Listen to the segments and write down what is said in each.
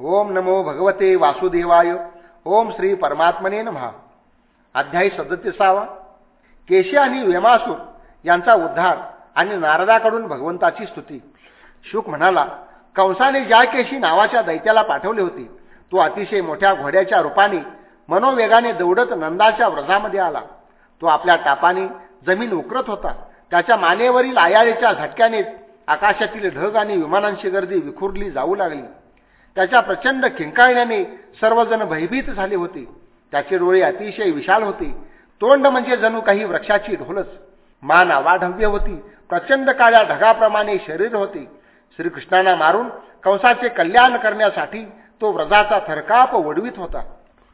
ओम नमो भगवते वासुदेवाय। ओम श्री परमात्मने महा अध्यायी सदतीसावा। केशी आणि व्यमासूर यांचा उद्धार आणि नारदाकडून भगवंताची स्तुती. शुक म्हणाला कंसाने ज्या केशी नावाच्या दैत्याला पाठवली होती तो अतिशय मोठ्या घोड्याच्या रूपाने मनोवेगाने दौडत नंदाच्या व्रजामध्ये आला. तो आपल्या टापाने जमीन उकरत होता. त्याच्या मानेवरील आयाळेच्या झटक्याने आकाशातील ढग आणि विमानांची गर्दी विखुरली जाऊ लागली. त्याच्या प्रचंड खिंकाळण्याने सर्वजण भयभीत झाले होते. त्याचे डोळे अतिशय विशाल होते. तोंड म्हणजे जणू काही वृक्षाची ढोलच. मान अवाढव्य होती. प्रचंड काळ्या ढगाप्रमाणे शरीर होते. श्रीकृष्णांना मारून कंसाचे कल्याण करण्यासाठी तो व्रजाचा थरकाप वडवीत होता.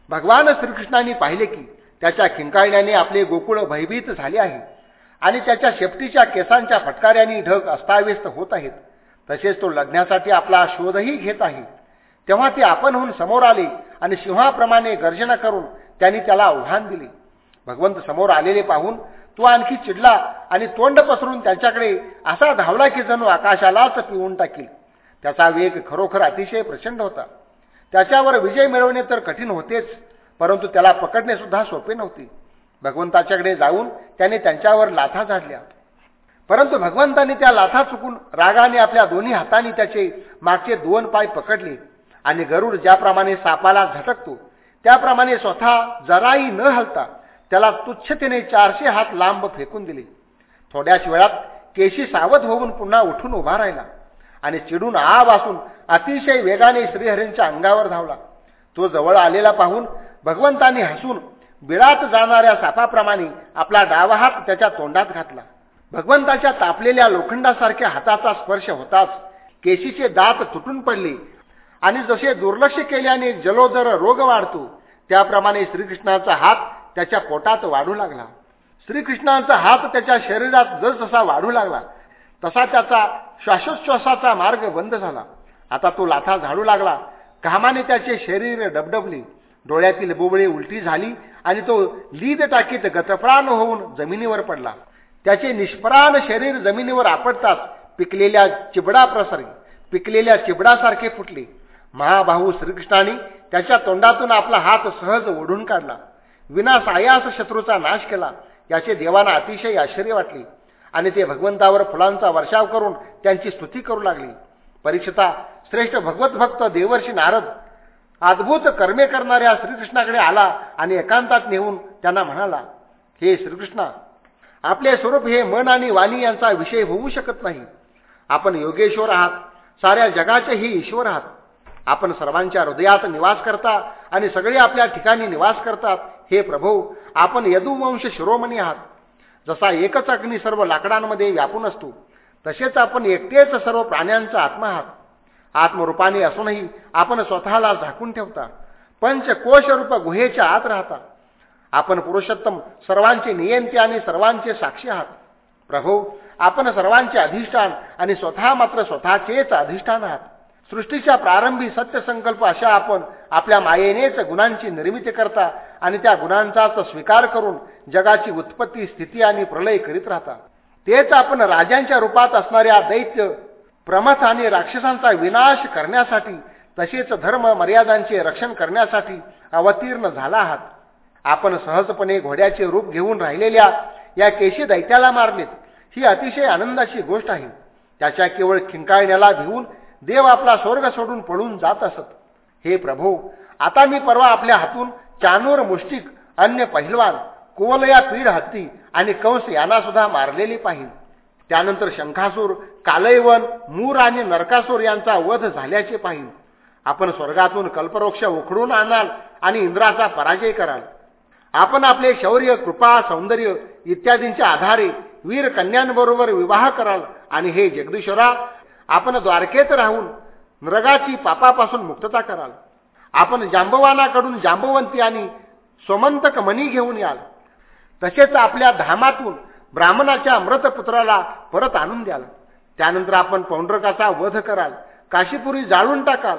भगवान श्रीकृष्णांनी पाहिले की त्याच्या खिंकाळण्याने आपले गोकुळ भयभीत झाले आहे आणि त्याच्या शेपटीच्या केसांच्या फटकाऱ्यांनी ढग अस्ताव्यस्त होत आहेत. तसेच तो लग्नासाठी आपला शोधही घेत आहे. तेव्हा ते आपणहून समोर आले आणि सिंहाप्रमाणे गर्जना करून त्यांनी त्याला आव्हान दिले. भगवंत समोर आलेले पाहून तो आणखी चिडला आणि तोंड पसरून त्यांच्याकडे असा धावला की जणू आकाशालाच पिऊन टाकील. त्याचा वेग खरोखर अतिशय प्रचंड होता. त्याच्यावर विजय मिळवणे तर कठीण होतेच परंतु त्याला पकडणे सुद्धा सोपे नव्हते. भगवंताच्याकडे जाऊन त्याने त्यांच्यावर लाथा झाडल्या. परंतु भगवंतांनी त्या लाथा चुकून रागाने आपल्या दोन्ही हातांनी त्याचे मागचे दोन पाय पकडले. आणि गरुड ज्याप्रमाणे सापाला झटकतो त्याप्रमाणे स्वतः जराही न हलता त्याला तुच्छतेने चारशे हात लांब फेकून दिले. थोड्याच वेळात केशी सावध होऊन पुन्हा उठून उभा राहिला आणि चिडून आ वासून अतिशय वेगाने श्रीहरींच्या अंगावर धावला. तो जवळ आलेला पाहून भगवंतांनी हसून बिळात जाणाऱ्या सापाप्रमाणे आपला डावा हात त्याच्या तोंडात घातला. भगवंताच्या तापलेल्या लोखंडासारख्या हाताचा स्पर्श होताच केशीचे दात तुटून पडले आणि जसे दुर्लक्ष केल्याने जलोदर रोग वाढतो त्याप्रमाणे श्रीकृष्णाचा हात त्याच्या पोटात वाढू लागला. श्रीकृष्णांचा हात त्याच्या शरीरात जसजसा वाढू लागला तसा त्याचा श्वासोच्छ्वासाचा मार्ग बंद झाला. आता तो लाथा झाडू लागला. घामाने त्याचे शरीर डबडबले. डोळ्यातील बोबळे उलटी झाली आणि तो लीद टाकीत गतप्राण होऊन जमिनीवर पडला. त्याचे निष्प्राण शरीर जमिनीवर आपटताच पिकलेल्या चिबडा प्रसारी पिकलेल्या चिबडासारखे फुटले. महाभाऊ श्रीकृष्णाने त्याच्या तोंडातून आपला हात सहज ओढून काढला. विना सायास शत्रूचा नाश केला याचे देवांना अतिशय आश्चर्य वाटले. आणि ते भगवंतावर फुलांचा वर्षाव करून त्यांची स्तुती करू लागली. परीक्षिता श्रेष्ठ भगवत भक्त देवर्षी नारद अद्भुत कर्मे करणाऱ्या श्रीकृष्णाकडे आला आणि एकांतात नेऊन त्यांना म्हणाला हे श्रीकृष्णा आपले स्वरूप हे मन आणि वाणी यांचा विषय होऊ शकत नाही. आपण योगेश्वर आहात साऱ्या जगाचेही ईश्वर आहात. आपण सर्वांच्या हृदयात निवास करता आणि सगळे आपल्या ठिकाणी निवास करतात. हे प्रभू आपण यदुवंश शिरोमणी आहात. जसा एकच अग्नी सर्व लाकडांमध्ये व्यापून असतो तसेच आपण एकटेच सर्व प्राण्यांचा आत्मा आहात. आत्मरूपाने असूनही आपण स्वतःला झाकून ठेवता. पंचकोशरूप गुहेच्या आत राहता. आपण पुरुषोत्तम सर्वांचे नियंते आणि सर्वांचे साक्षी आहात. प्रभो आपण सर्वांचे अधिष्ठान आणि स्वतः मात्र स्वतःचेच अधिष्ठान आहात. सृष्टीच्या प्रारंभी सत्यसंकल्प अशा आपण आपल्या मायेनेच गुणांची निर्मिती करता आणि त्या गुणांचाच स्वीकार करून जगाची उत्पत्ती स्थिती आणि प्रलय करीत राहता. तेच आपण राजांच्या रूपात असणाऱ्या दैत्य प्रमथ आणि राक्षसांचा विनाश करण्यासाठी तसेच धर्म मर्यादांचे रक्षण करण्यासाठी अवतीर्ण झाला आहात. आपण सहजपणे घोड्याचे रूप घेऊन राहिलेल्या या केशी दैत्याला मारलेत ही अतिशय आनंदाची गोष्ट आहे. त्याच्या केवळ खिंकाळण्याला भिवून देव आपला स्वर्ग सोडून पळून जात असत. हे प्रभो आता मी परवा आपल्या हातून चानूर मुष्टिक अन्य पहिलवान कोवलया पीड हत्ती आणि कंस यांना सुद्धा मारलेली पाहिजे त्यानंतर शंखासूर कालयवन मूर आणि नरकासूर यांचा वध झाल्याचे पाहिजे आपण स्वर्गातून कल्पवृक्ष उखडून आणाल आणि इंद्राचा पराजय कराल. आपण आपले शौर्य कृपा सौंदर्य इत्यादींच्या आधारे वीर कन्यांबरोबर विवाह कराल आणि हे जगदीश्वरा आपण द्वारकेत राहून नृगाची पापापासून मुक्तता कराल. आपण जांबवानाकडून जांबवंती आणि स्वमंतक मनी घेऊन याल. तसेच आपल्या धामातून ब्राह्मणाच्या मृतपुत्राला परत आणून द्याल. त्यानंतर आपण पौंड्रकाचा वध कराल काशीपुरी जाळून टाकाल.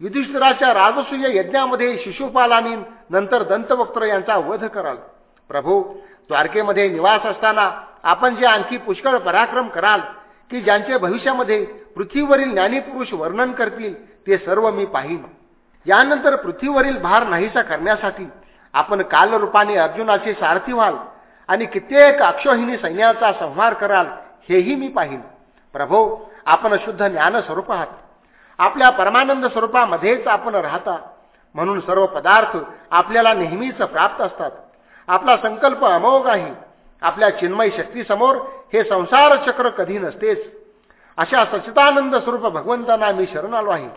युधिष्ठिराच्या राजसूय यज्ञामध्ये शिशुपाल आणि नंतर दंतवक्त्र यांचा वध कराल. प्रभू द्वारकेमध्ये निवास असताना आपण जे आणखी पुष्कळ पराक्रम कराल की ज्यांचे भविष्यामध्ये पृथ्वीवरील ज्ञानीपुरुष वर्णन करतील ते सर्व मी पाहिन. यानंतर पृथ्वीवरील भार नाहीसा करण्यासाठी आपण कालरूपाने अर्जुनाचे सारथी व्हाल आणि कित्येक अक्षोहिणी सैन्याचा संहार कराल हेही मी पाहिन. प्रभो आपण शुद्ध ज्ञान स्वरूप आहात. आपल्या परमानंद स्वरूपामध्येच आपण राहता. म्हणून सर्व पदार्थ आपल्याला नेहमीच प्राप्त असतात. आपला संकल्प अमोघ आहे. आपल्या चिन्मय शक्तीसमोर हे संसार चक्र कधी नसतेच. अशा सचितानंद स्वरूप भगवंतांना मी शरण आलो आहे.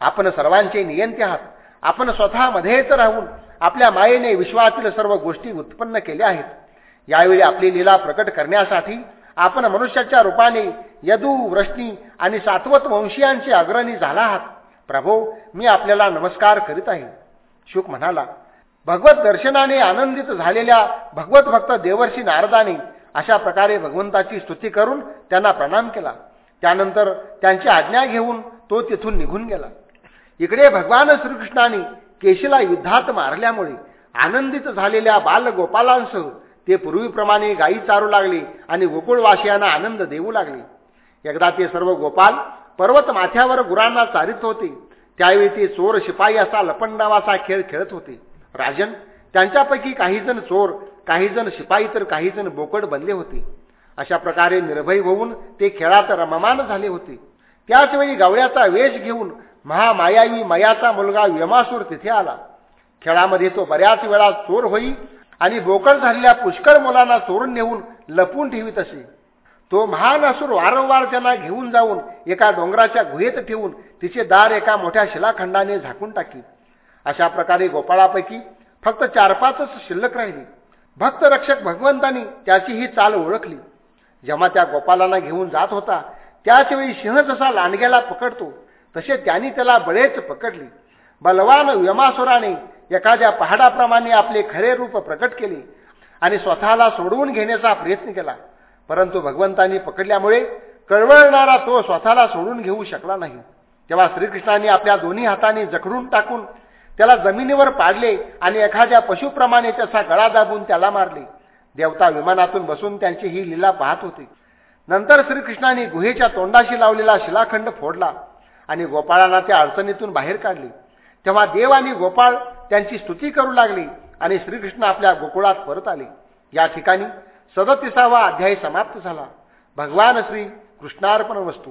आपण सर्वांचे नियंते आहात. आपण स्वतःमध्येच राहून आपल्या मायेने विश्वातील सर्व गोष्टी उत्पन्न केल्या आहेत. यावेळी आपली लीला प्रकट करण्यासाठी आपण मनुष्याच्या रूपाने यदू वृष्णी आणि सातवत वंशीयांचे अग्रणी झाला आहात. प्रभो मी आपल्याला नमस्कार करीत आहे. शुक म्हणाला भगवत दर्शनाने आनंदित झालेल्या भगवत भक्त देवर्षी नारदाने अशा प्रकारे भगवंताची स्तुती करून त्यांना प्रणाम केला. त्यानंतर त्यांची आज्ञा घेऊन तो तिथून निघून गेला. इकडे भगवान श्रीकृष्णाने केशीला युद्धात मारल्यामुळे आनंदित झालेल्या बालगोपालांसह ते पूर्वीप्रमाणे गायी चारू लागले आणि गोकुळवासियांना आनंद देऊ लागले. एकदा ते सर्व गोपाल पर्वत माथ्यावर गुरांना चारित होते. त्यावेळी ते चोर शिपाई असा लपंडावाचा खेळ खेळत होते. राजन त्यांच्यापैकी काहीजण चोर काहीजण शिपाई तर काहीजण बोकड बनले होते. अशा प्रकारे निर्भय होऊन ते खेळात रममान झाले होते. त्याचवेळी गवळ्याचा वेश घेऊन महामायावी मयाचा मुलगा व्यमासूर तिथे आला. खेळामध्ये तो बऱ्याच वेळा चोर होई आणि बोकड झालेल्या पुष्कळ मुलांना चोरून नेऊन लपून ठेवीत असे. तो महान असूर वारंवार त्यांना घेऊन जाऊन एका डोंगराच्या गुहेत ठेवून तिचे दार एका मोठ्या शिलाखंडाने झाकून टाकी. अशा प्रकारे गोपाळापैकी फक्त चार पाचच शिल्लक राहिली. भक्त रक्षक भगवंतांनी त्याची ही चाल ओळखली. जेव्हा त्या गोपालांना घेऊन जात होता त्याचवेळी सिंह जसा लांडग्याला पकडतो तसे त्यांनी त्याला बळेच पकडले. बलवान व्यमासुराने एखाद्या पहाडाप्रमाणे आपले खरे रूप प्रकट केले आणि स्वतःला सोडवून घेण्याचा प्रयत्न केला. परंतु भगवंतांनी पकडल्यामुळे कळवळणारा तो स्वतःला सोडून घेऊ शकला नाही. तेव्हा श्रीकृष्णाने आपल्या दोन्ही हातांनी जखडून टाकून त्याला जमिनीवर पाडले आणि एखाद्या पशुप्रमाणे त्याचा गळा दाबून त्याला मारले. देवता विमानातून बसून त्यांची ही लीला पाहत होते. नंतर श्रीकृष्णाने गुहेच्या तोंडाशी लावलेला शिलाखंड फोडला आणि गोपाळांना त्या अडचणीतून बाहेर काढले. तेव्हा देव आणि गोपाळ त्यांची स्तुती करू लागली आणि श्रीकृष्ण आपल्या गोकुळात परत आले. या ठिकाणी सदतीसावा अध्याय समाप्त झाला. भगवान श्री कृष्णार्पण वस्तू.